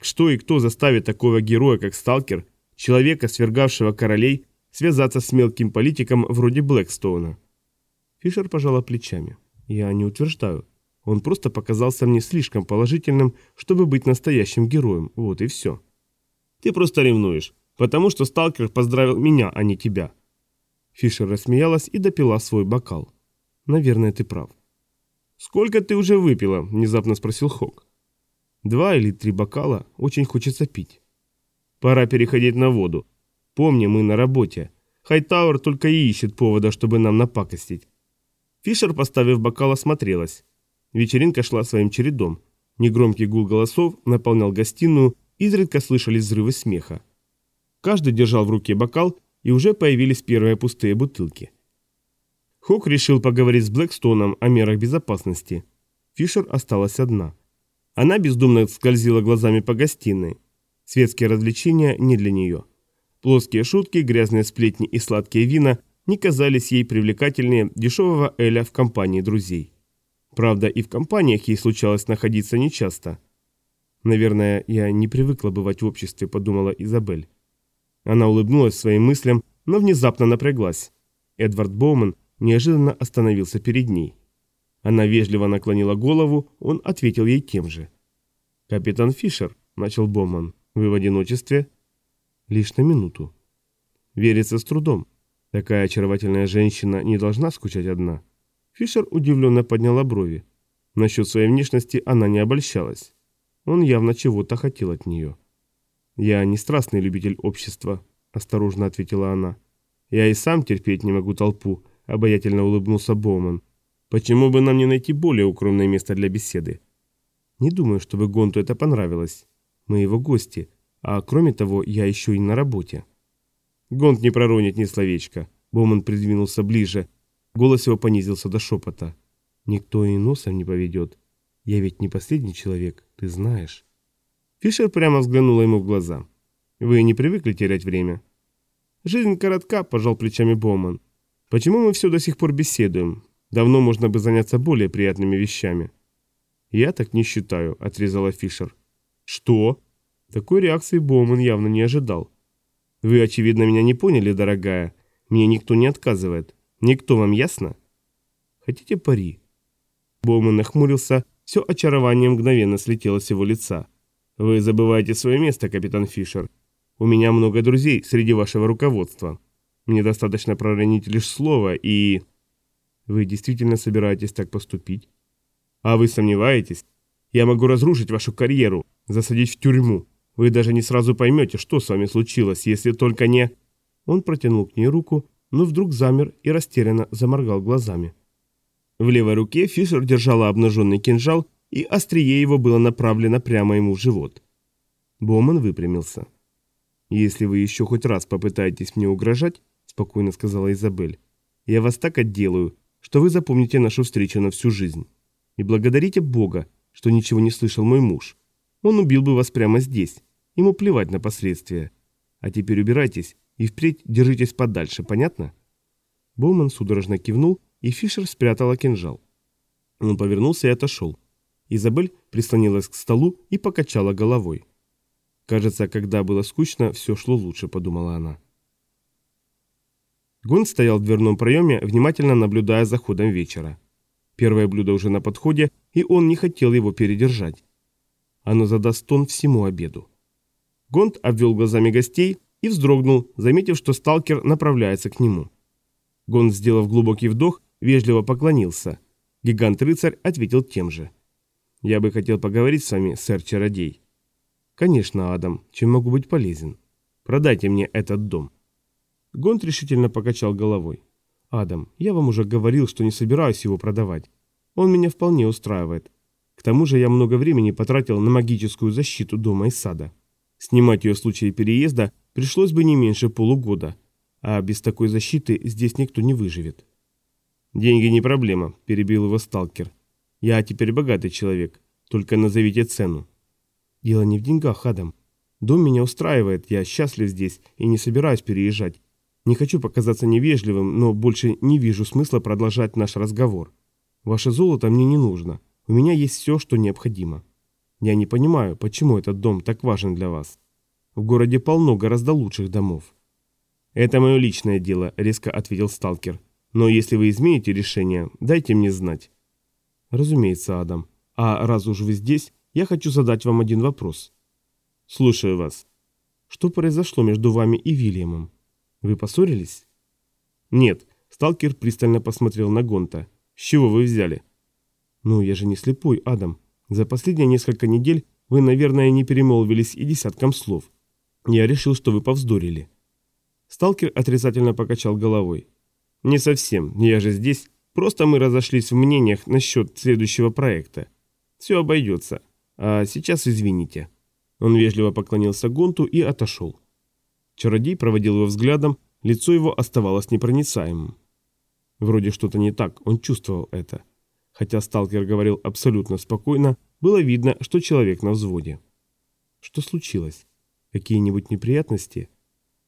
Что и кто заставит такого героя, как Сталкер, человека, свергавшего королей, связаться с мелким политиком вроде Блэкстоуна? Фишер пожала плечами. Я не утверждаю. Он просто показался мне слишком положительным, чтобы быть настоящим героем. Вот и все. Ты просто ревнуешь, потому что сталкер поздравил меня, а не тебя. Фишер рассмеялась и допила свой бокал. Наверное, ты прав. «Сколько ты уже выпила?» – внезапно спросил Хок. «Два или три бокала. Очень хочется пить». «Пора переходить на воду. Помни, мы на работе. Хайтауэр только и ищет повода, чтобы нам напакостить». Фишер, поставив бокал, осмотрелась. Вечеринка шла своим чередом. Негромкий гул голосов наполнял гостиную, изредка слышались взрывы смеха. Каждый держал в руке бокал, и уже появились первые пустые бутылки. Хок решил поговорить с Блэкстоуном о мерах безопасности. Фишер осталась одна. Она бездумно скользила глазами по гостиной. Светские развлечения не для нее. Плоские шутки, грязные сплетни и сладкие вина не казались ей привлекательнее дешевого Эля в компании друзей. Правда, и в компаниях ей случалось находиться нечасто. «Наверное, я не привыкла бывать в обществе», — подумала Изабель. Она улыбнулась своим мыслям, но внезапно напряглась. Эдвард Боуман неожиданно остановился перед ней. Она вежливо наклонила голову, он ответил ей тем же. «Капитан Фишер», — начал Боуман, — «вы в одиночестве?» «Лишь на минуту». Верится с трудом. Такая очаровательная женщина не должна скучать одна. Фишер удивленно подняла брови. Насчет своей внешности она не обольщалась. Он явно чего-то хотел от нее. «Я не страстный любитель общества», – осторожно ответила она. «Я и сам терпеть не могу толпу», – обаятельно улыбнулся Боуман. «Почему бы нам не найти более укромное место для беседы?» «Не думаю, чтобы Гонту это понравилось. Мы его гости, а кроме того, я еще и на работе». Гонт не проронит ни словечка. Боуман придвинулся ближе, Голос его понизился до шепота. «Никто и носом не поведет. Я ведь не последний человек, ты знаешь». Фишер прямо взглянула ему в глаза. «Вы не привыкли терять время?» «Жизнь коротка», – пожал плечами Боуман. «Почему мы все до сих пор беседуем? Давно можно бы заняться более приятными вещами». «Я так не считаю», – отрезала Фишер. «Что?» Такой реакции Боуман явно не ожидал. «Вы, очевидно, меня не поняли, дорогая. Мне никто не отказывает. Никто вам ясно? Хотите пари? Боуман нахмурился, все очарование мгновенно слетело с его лица. Вы забываете свое место, капитан Фишер. У меня много друзей среди вашего руководства. Мне достаточно проронить лишь слово и... Вы действительно собираетесь так поступить? А вы сомневаетесь? Я могу разрушить вашу карьеру, засадить в тюрьму. Вы даже не сразу поймете, что с вами случилось, если только не... Он протянул к ней руку, но вдруг замер и растерянно заморгал глазами. В левой руке Фишер держала обнаженный кинжал, и острие его было направлено прямо ему в живот. Боуман выпрямился. «Если вы еще хоть раз попытаетесь мне угрожать, — спокойно сказала Изабель, — я вас так отделаю, что вы запомните нашу встречу на всю жизнь. И благодарите Бога, что ничего не слышал мой муж. Он убил бы вас прямо здесь. Ему плевать на последствия. А теперь убирайтесь и впредь держитесь подальше, понятно?» Боуман судорожно кивнул, и Фишер спрятала кинжал. Он повернулся и отошел. Изабель прислонилась к столу и покачала головой. «Кажется, когда было скучно, все шло лучше», — подумала она. Гон стоял в дверном проеме, внимательно наблюдая за ходом вечера. Первое блюдо уже на подходе, и он не хотел его передержать. Оно задаст тон всему обеду. Гонд обвел глазами гостей, и вздрогнул, заметив, что сталкер направляется к нему. Гон, сделав глубокий вдох, вежливо поклонился. Гигант-рыцарь ответил тем же. «Я бы хотел поговорить с вами, сэр-чародей». «Конечно, Адам, чем могу быть полезен? Продайте мне этот дом». Гонт решительно покачал головой. «Адам, я вам уже говорил, что не собираюсь его продавать. Он меня вполне устраивает. К тому же я много времени потратил на магическую защиту дома и сада. Снимать ее в случае переезда пришлось бы не меньше полугода, а без такой защиты здесь никто не выживет. «Деньги не проблема», – перебил его сталкер. «Я теперь богатый человек, только назовите цену». «Дело не в деньгах, Адам. Дом меня устраивает, я счастлив здесь и не собираюсь переезжать. Не хочу показаться невежливым, но больше не вижу смысла продолжать наш разговор. Ваше золото мне не нужно, у меня есть все, что необходимо». Я не понимаю, почему этот дом так важен для вас. В городе полно гораздо лучших домов. Это мое личное дело, резко ответил сталкер. Но если вы измените решение, дайте мне знать. Разумеется, Адам. А раз уж вы здесь, я хочу задать вам один вопрос. Слушаю вас. Что произошло между вами и Вильямом? Вы поссорились? Нет. Сталкер пристально посмотрел на Гонта. С чего вы взяли? Ну, я же не слепой, Адам. За последние несколько недель вы, наверное, не перемолвились и десятком слов. Я решил, что вы повздорили. Сталкер отрицательно покачал головой. Не совсем, я же здесь. Просто мы разошлись в мнениях насчет следующего проекта. Все обойдется. А сейчас извините. Он вежливо поклонился Гонту и отошел. Чародей проводил его взглядом, лицо его оставалось непроницаемым. Вроде что-то не так, он чувствовал это. Хотя сталкер говорил абсолютно спокойно, было видно, что человек на взводе. Что случилось? Какие-нибудь неприятности?